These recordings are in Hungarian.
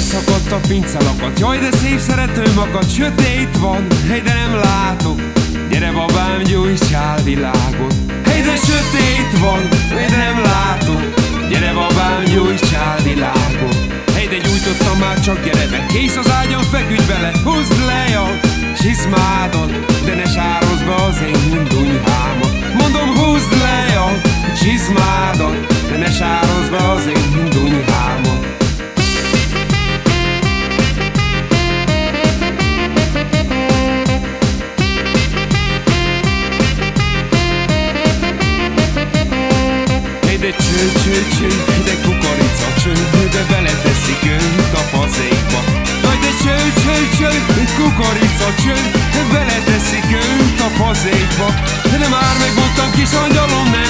azt a pincelakat. Jaj, de szép szerető magad, sötét van. Hely, de nem látok Gyere babám, gyújtsál világot. Hely, de sötét van. Hely, de nem látok Gyere babám, gyújtsál világot. Hely, de gyújtottam már, csak gyere be Kész az ágyon, feküdj bele Húzd le a csizmádon De ne sározd be az én hundunyhámat Mondom, húzd le a csizmádon De ne sározd cső, cső, cső, de kukorica cső, de beleteszik őt a fazékba. Aj, de cső, cső, cső, kukorica cső, beleteszik őt a fazékba. De már megmondtam kis angyalom, ne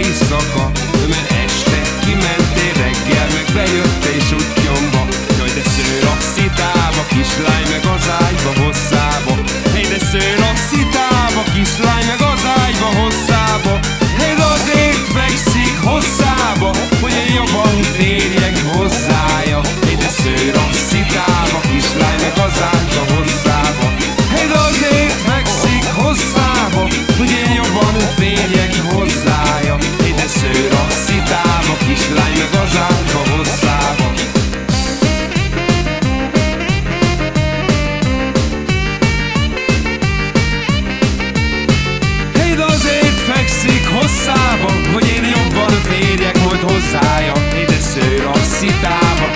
éjszaka? Mert este kimentél reggel, meg bejöttél sutyomba. Jaj, de szőr a szitába, kislány meg az ágyba hosszába. Hey, de szőr a szitába, kislány meg az ágyba hosszába. De azért fekszik hosszába, hogy én jobban férjek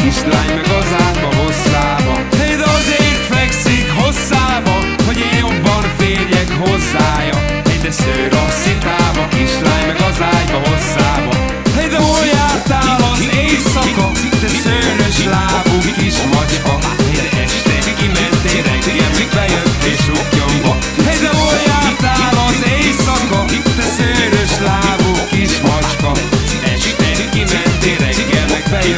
kislány meg az átba hosszába. De azért fekszik hosszába, hogy én jobban férjek hozzája. Egy de szőr a szitába, kislány meg az ágyba hosszába. Egy de hol jártál az éjszaka, te szőrös lábú kis macska. Egy de este kimentél reggel, még bejött és rúgjonba Egy de hol jártál az éjszaka, te szőrös lábú kis macska. Este kimentél reggel, meg bejött